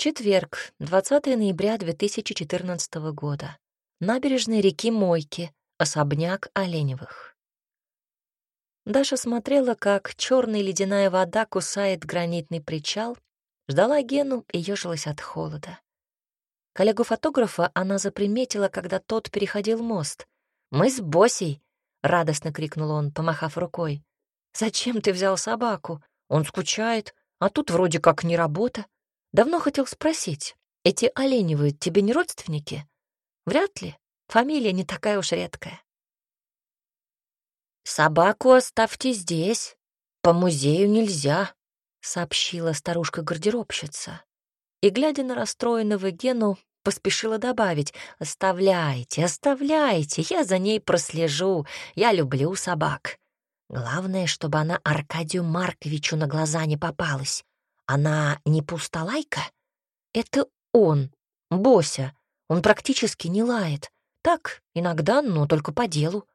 Четверг, 20 ноября 2014 года. Набережная реки Мойки, особняк Оленевых. Даша смотрела, как черная ледяная вода кусает гранитный причал, ждала Гену и ежилась от холода. Коллегу-фотографа она заприметила, когда тот переходил мост. «Мы с Босей!» — радостно крикнул он, помахав рукой. «Зачем ты взял собаку? Он скучает, а тут вроде как не работа. Давно хотел спросить, эти Оленевы тебе не родственники? Вряд ли. Фамилия не такая уж редкая. «Собаку оставьте здесь. По музею нельзя», — сообщила старушка-гардеробщица. И, глядя на расстроенного Гену, поспешила добавить «Оставляйте, оставляйте, я за ней прослежу, я люблю собак. Главное, чтобы она Аркадию Марковичу на глаза не попалась. Она не пустолайка? Это он, Бося. Он практически не лает. Так, иногда, но только по делу.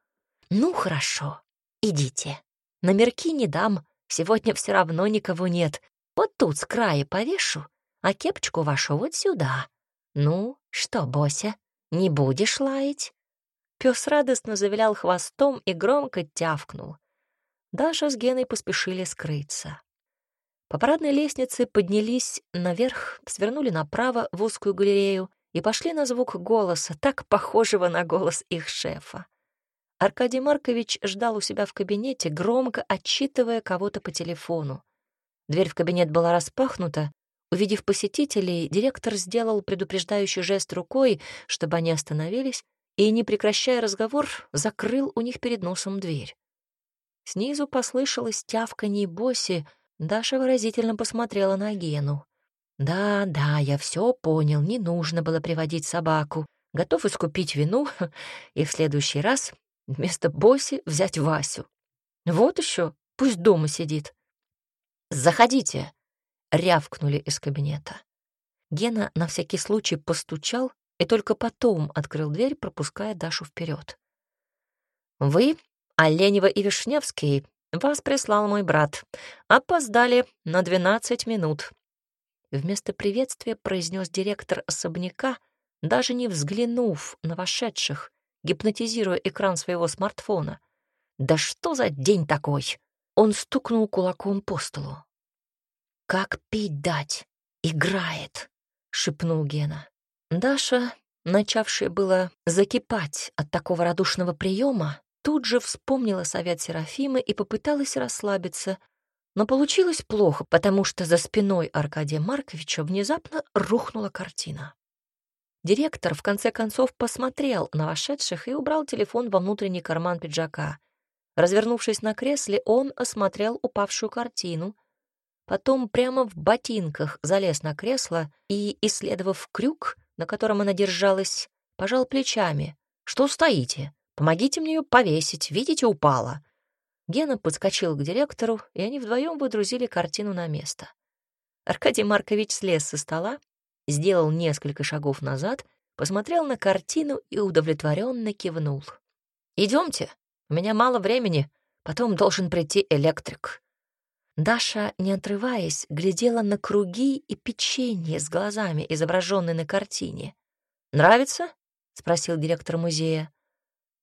Ну, хорошо, идите. Номерки не дам, сегодня все равно никого нет. Вот тут с края повешу, а кепочку вашу вот сюда. Ну, что, Бося, не будешь лаять? Пес радостно завилял хвостом и громко тявкнул. Даша с Геной поспешили скрыться. По парадной лестнице поднялись наверх, свернули направо в узкую галерею и пошли на звук голоса, так похожего на голос их шефа. Аркадий Маркович ждал у себя в кабинете, громко отчитывая кого-то по телефону. Дверь в кабинет была распахнута. Увидев посетителей, директор сделал предупреждающий жест рукой, чтобы они остановились, и, не прекращая разговор, закрыл у них перед носом дверь. Снизу послышалось тявканье Боси, Даша выразительно посмотрела на Гену. «Да, да, я все понял, не нужно было приводить собаку. Готов искупить вину и в следующий раз вместо Боси взять Васю. Вот еще, пусть дома сидит». «Заходите», — рявкнули из кабинета. Гена на всякий случай постучал и только потом открыл дверь, пропуская Дашу вперед. «Вы, Оленева и Вишневский, вас прислал мой брат. Опоздали на двенадцать минут». Вместо приветствия произнес директор особняка, даже не взглянув на вошедших, гипнотизируя экран своего смартфона. «Да что за день такой?» Он стукнул кулаком по столу. «Как пить дать? Играет!» — шепнул Гена. Даша, начавшая было закипать от такого радушного приема, тут же вспомнила совет Серафимы и попыталась расслабиться, но получилось плохо, потому что за спиной Аркадия Марковича внезапно рухнула картина. Директор в конце концов посмотрел на вошедших и убрал телефон во внутренний карман пиджака. Развернувшись на кресле, он осмотрел упавшую картину, потом прямо в ботинках залез на кресло и, исследовав крюк, на котором она держалась, пожал плечами. «Что стоите? Помогите мне ее повесить, видите, упала». Гена подскочил к директору, и они вдвоем выдрузили картину на место. Аркадий Маркович слез со стола, сделал несколько шагов назад, посмотрел на картину и удовлетворенно кивнул. Идемте, у меня мало времени, потом должен прийти электрик». Даша, не отрываясь, глядела на круги и печенье с глазами, изображенные на картине. «Нравится?» — спросил директор музея.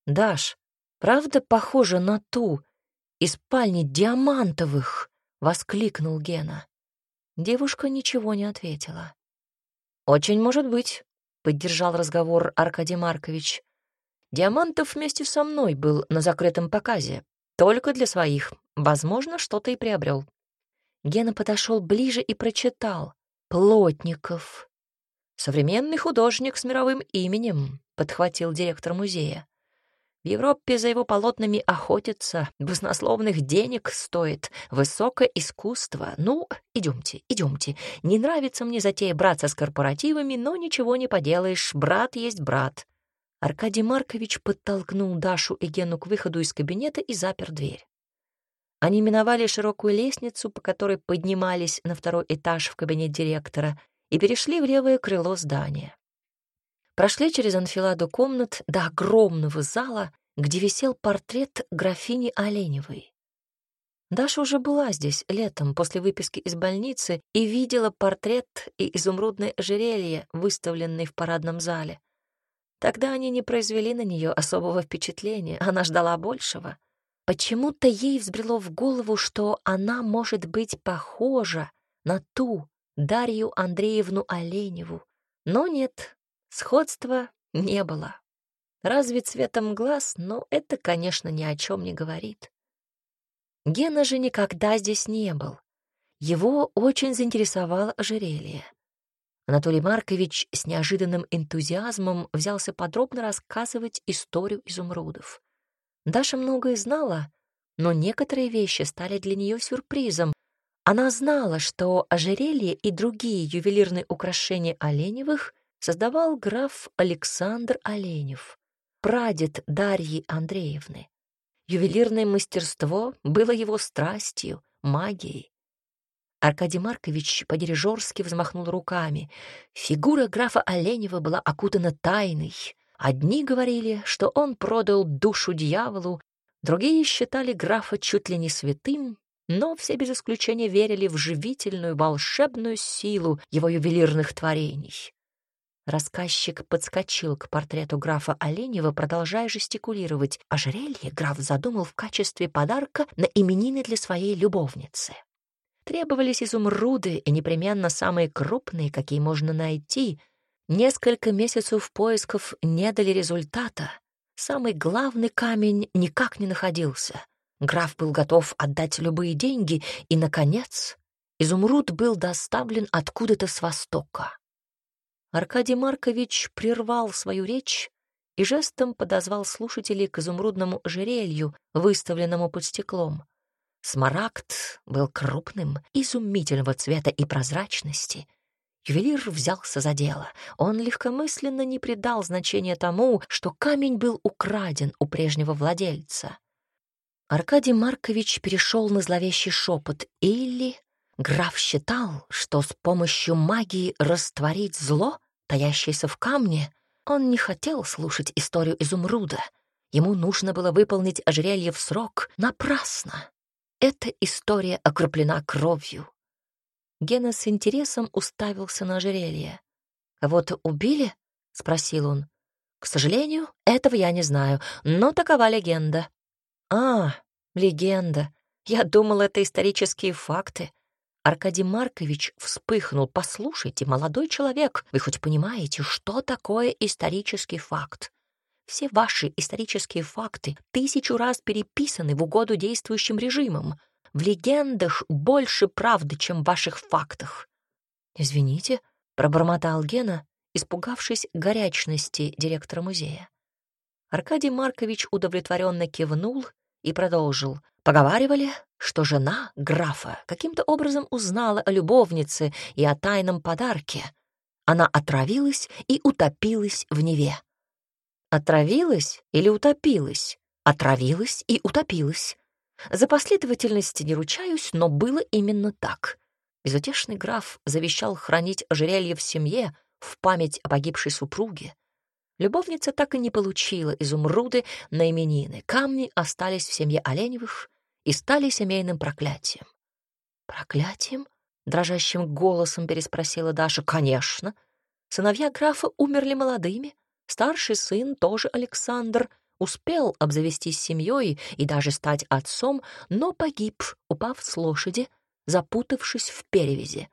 «Даш, правда похожа на ту из спальни Диамантовых?» — воскликнул Гена. Девушка ничего не ответила. «Очень может быть», — поддержал разговор Аркадий Маркович. «Диамантов вместе со мной был на закрытом показе, только для своих. Возможно, что-то и приобрел». Гена подошел ближе и прочитал. «Плотников». «Современный художник с мировым именем», — подхватил директор музея. В Европе за его полотнами охотятся, баснословных денег стоит, высокое искусство. Ну, идемте, идемте. Не нравится мне затея браться с корпоративами, но ничего не поделаешь, брат есть брат. Аркадий Маркович подтолкнул Дашу и Гену к выходу из кабинета и запер дверь. Они миновали широкую лестницу, по которой поднимались на второй этаж в кабинет директора, и перешли в левое крыло здания. Прошли через анфиладу комнат до огромного зала, где висел портрет графини Оленевой. Даша уже была здесь летом после выписки из больницы и видела портрет и изумрудное ожерелье, выставленные в парадном зале. Тогда они не произвели на нее особого впечатления, она ждала большего. Почему-то ей взбрело в голову, что она может быть похожа на ту Дарью Андреевну Оленеву. Но нет, сходства не было. Разве цветом глаз, но это, конечно, ни о чем не говорит. Гена же никогда здесь не был. Его очень заинтересовало ожерелье. Анатолий Маркович с неожиданным энтузиазмом взялся подробно рассказывать историю изумрудов. Даша многое знала, но некоторые вещи стали для нее сюрпризом. Она знала, что ожерелье и другие ювелирные украшения Оленевых создавал граф Александр Оленев, прадед Дарьи Андреевны. Ювелирное мастерство было его страстью, магией. Аркадий Маркович по-дирижерски взмахнул руками. Фигура графа Оленева была окутана тайной. Одни говорили, что он продал душу дьяволу, другие считали графа чуть ли не святым, но все без исключения верили в живительную волшебную силу его ювелирных творений. Рассказчик подскочил к портрету графа Оленева, продолжая жестикулировать. Ожерелье граф задумал в качестве подарка на именины для своей любовницы. Требовались изумруды, и непременно самые крупные, какие можно найти. Несколько месяцев поисков не дали результата. Самый главный камень никак не находился. Граф был готов отдать любые деньги, и, наконец, изумруд был доставлен откуда-то с востока. Аркадий Маркович прервал свою речь и жестом подозвал слушателей к изумрудному ожерелью, выставленному под стеклом. Смарагд был крупным, изумительного цвета и прозрачности. Ювелир взялся за дело. Он легкомысленно не придал значения тому, что камень был украден у прежнего владельца. Аркадий Маркович перешел на зловещий шепот. Или Граф считал, что с помощью магии растворить зло, таящееся в камне, он не хотел слушать историю изумруда. Ему нужно было выполнить ожерелье в срок напрасно. Эта история окроплена кровью. Гена с интересом уставился на ожерелье. «Кого-то убили?» — спросил он. «К сожалению, этого я не знаю, но такова легенда». «А, легенда. Я думал, это исторические факты. Аркадий Маркович вспыхнул. «Послушайте, молодой человек, вы хоть понимаете, что такое исторический факт? Все ваши исторические факты тысячу раз переписаны в угоду действующим режимам. В легендах больше правды, чем в ваших фактах». «Извините», — пробормотал Гена, испугавшись горячности директора музея. Аркадий Маркович удовлетворенно кивнул и продолжил. Поговаривали, что жена графа каким-то образом узнала о любовнице и о тайном подарке. Она отравилась и утопилась в Неве. Отравилась или утопилась? Отравилась и утопилась. За последовательность не ручаюсь, но было именно так. Безутешный граф завещал хранить ожерелье в семье в память о погибшей супруге. Любовница так и не получила изумруды на именины. Камни остались в семье Оленевых и стали семейным проклятием. «Проклятием?» — дрожащим голосом переспросила Даша. «Конечно. Сыновья графа умерли молодыми. Старший сын, тоже Александр, успел обзавестись семьей и даже стать отцом, но погиб, упав с лошади, запутавшись в перевязи.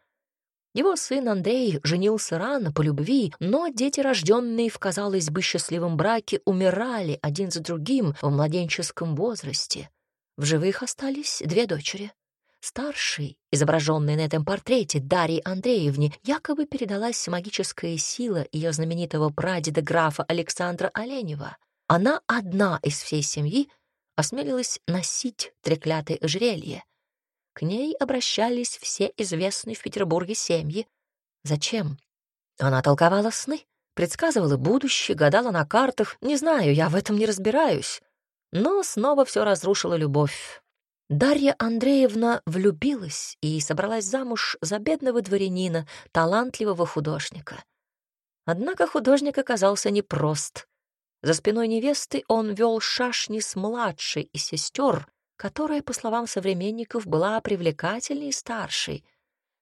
Его сын Андрей женился рано по любви, но дети, рожденные в, казалось бы, счастливом браке, умирали один за другим в младенческом возрасте. В живых остались две дочери. Старшей, изображенной на этом портрете Дарьи Андреевне, якобы передалась магическая сила ее знаменитого прадеда графа Александра Оленева. Она одна из всей семьи осмелилась носить треклятое ожерелье, к ней обращались все известные в Петербурге семьи. Зачем? Она толковала сны, предсказывала будущее, гадала на картах. Не знаю, я в этом не разбираюсь. Но снова все разрушила любовь. Дарья Андреевна влюбилась и собралась замуж за бедного дворянина, талантливого художника. Однако художник оказался непрост. За спиной невесты он вел шашни с младшей из сестер, которая, по словам современников, была привлекательней старшей.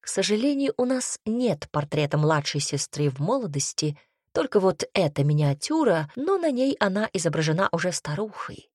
К сожалению, у нас нет портрета младшей сестры в молодости, только вот эта миниатюра, но на ней она изображена уже старухой.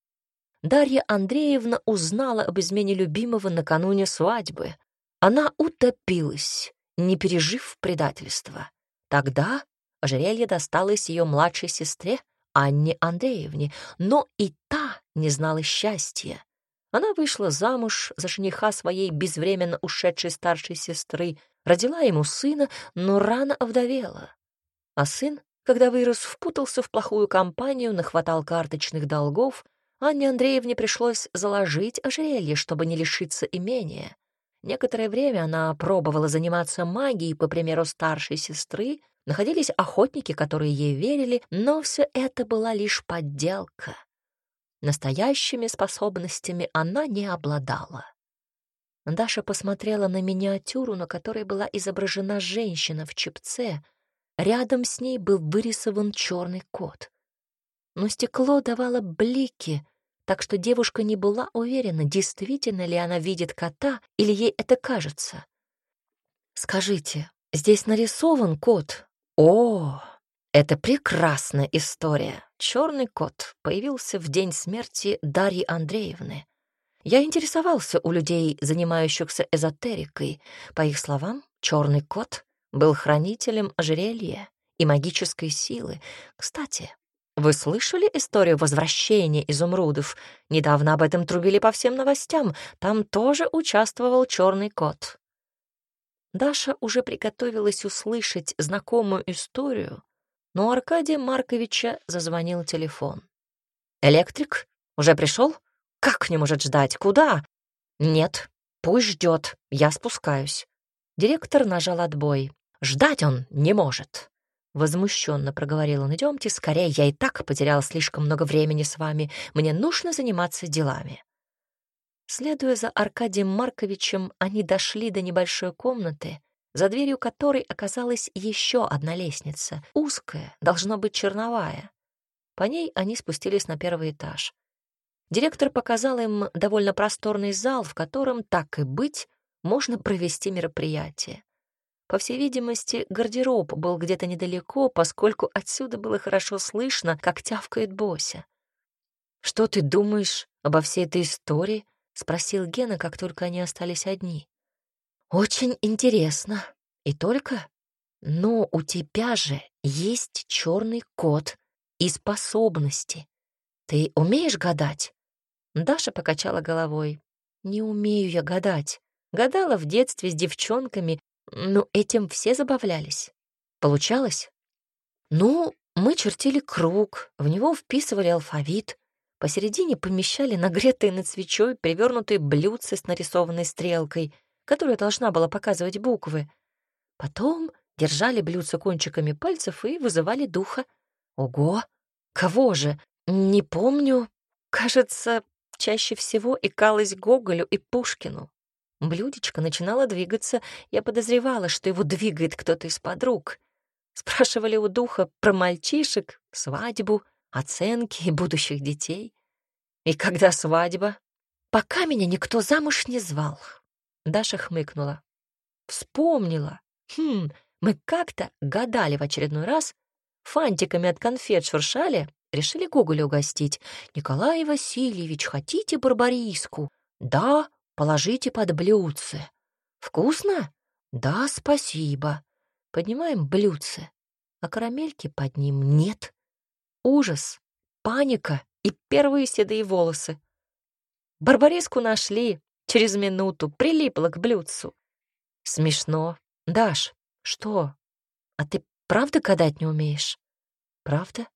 Дарья Андреевна узнала об измене любимого накануне свадьбы. Она утопилась, не пережив предательства. Тогда ожерелье досталось ее младшей сестре, Анне Андреевне, но и та не знала счастья. Она вышла замуж за жениха своей безвременно ушедшей старшей сестры, родила ему сына, но рано овдовела. А сын, когда вырос, впутался в плохую компанию, нахватал карточных долгов. Анне Андреевне пришлось заложить ожерелье, чтобы не лишиться имения. Некоторое время она пробовала заниматься магией, по примеру старшей сестры, находились охотники, которые ей верили, но все это была лишь подделка. Настоящими способностями она не обладала. Даша посмотрела на миниатюру, на которой была изображена женщина в чепце. Рядом с ней был вырисован черный кот. Но стекло давало блики, так что девушка не была уверена, действительно ли она видит кота или ей это кажется. «Скажите, здесь нарисован кот?» «О, это прекрасная история. Черный кот появился в день смерти Дарьи Андреевны. Я интересовался у людей, занимающихся эзотерикой. По их словам, черный кот был хранителем ожерелья и магической силы. Кстати, вы слышали историю возвращения изумрудов? Недавно об этом трубили по всем новостям. Там тоже участвовал черный кот. Даша уже приготовилась услышать знакомую историю, но у Аркадия Марковича зазвонил телефон. «Электрик? Уже пришел? Как не может ждать? Куда?» «Нет, пусть ждет, я спускаюсь». Директор нажал отбой. «Ждать он не может». Возмущенно проговорил он. «Идемте скорее, я и так потерял слишком много времени с вами. Мне нужно заниматься делами». Следуя за Аркадием Марковичем, они дошли до небольшой комнаты, за дверью которой оказалась еще одна лестница, узкая, должно быть черновая. По ней они спустились на первый этаж. Директор показал им довольно просторный зал, в котором, так и быть, можно провести мероприятие. По всей видимости, гардероб был где-то недалеко, поскольку отсюда было хорошо слышно, как тявкает Бося. «Что ты думаешь обо всей этой истории?» — спросил Гена, как только они остались одни. «Очень интересно. И только? Но у тебя же есть черный кот и способности. Ты умеешь гадать?» Даша покачала головой. «Не умею я гадать. Гадала в детстве с девчонками, но этим все забавлялись. Получалось? Ну, мы чертили круг, в него вписывали алфавит, посередине помещали нагретые над свечой перевернутые блюдца с нарисованной стрелкой — которая должна была показывать буквы. Потом держали блюдце кончиками пальцев и вызывали духа. Ого! Кого же? Не помню. Кажется, чаще всего икалась Гоголю и Пушкину. Блюдечко начинало двигаться, я подозревала, что его двигает кто-то из подруг. Спрашивали у духа про мальчишек, свадьбу, оценки и будущих детей. И когда свадьба? Пока меня никто замуж не звал. Даша хмыкнула. Вспомнила. Хм, мы как-то гадали в очередной раз, фантиками от конфет шуршали, решили Гоголя угостить. «Николай Васильевич, хотите барбариску?» «Да, положите под блюдце». «Вкусно?» «Да, спасибо». Поднимаем блюдце, а карамельки под ним нет. Ужас, паника и первые седые волосы. Барбариску нашли, через минуту прилипла к блюдцу. Смешно. Даш, что? А ты правда гадать не умеешь? Правда?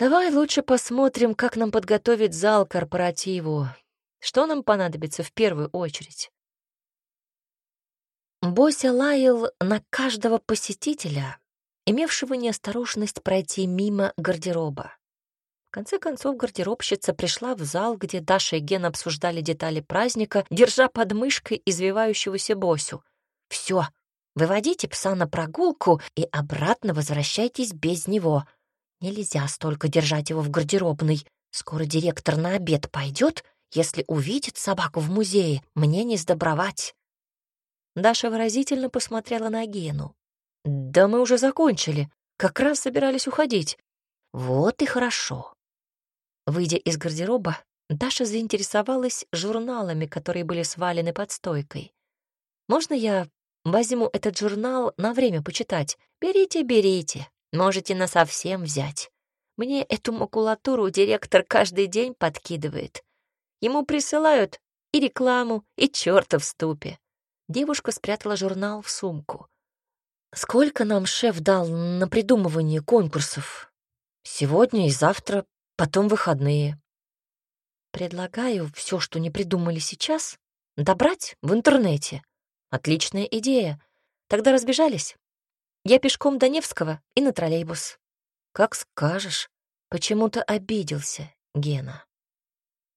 Давай лучше посмотрим, как нам подготовить зал корпоративу. Что нам понадобится в первую очередь? Бося лаял на каждого посетителя, имевшего неосторожность пройти мимо гардероба конце концов, гардеробщица пришла в зал, где Даша и Ген обсуждали детали праздника, держа под мышкой извивающегося Босю. «Все, выводите пса на прогулку и обратно возвращайтесь без него. Нельзя столько держать его в гардеробной. Скоро директор на обед пойдет, Если увидит собаку в музее, мне не сдобровать. Даша выразительно посмотрела на Гену. «Да мы уже закончили. Как раз собирались уходить». «Вот и хорошо». Выйдя из гардероба, Даша заинтересовалась журналами, которые были свалены под стойкой. «Можно я возьму этот журнал на время почитать? Берите, берите. Можете насовсем взять. Мне эту макулатуру директор каждый день подкидывает. Ему присылают и рекламу, и чёрта в ступе. Девушка спрятала журнал в сумку. «Сколько нам шеф дал на придумывание конкурсов? Сегодня и завтра, потом выходные. Предлагаю все, что не придумали сейчас, добрать в интернете. Отличная идея. Тогда разбежались. Я пешком до Невского и на троллейбус. Как скажешь. Почему-то обиделся Гена.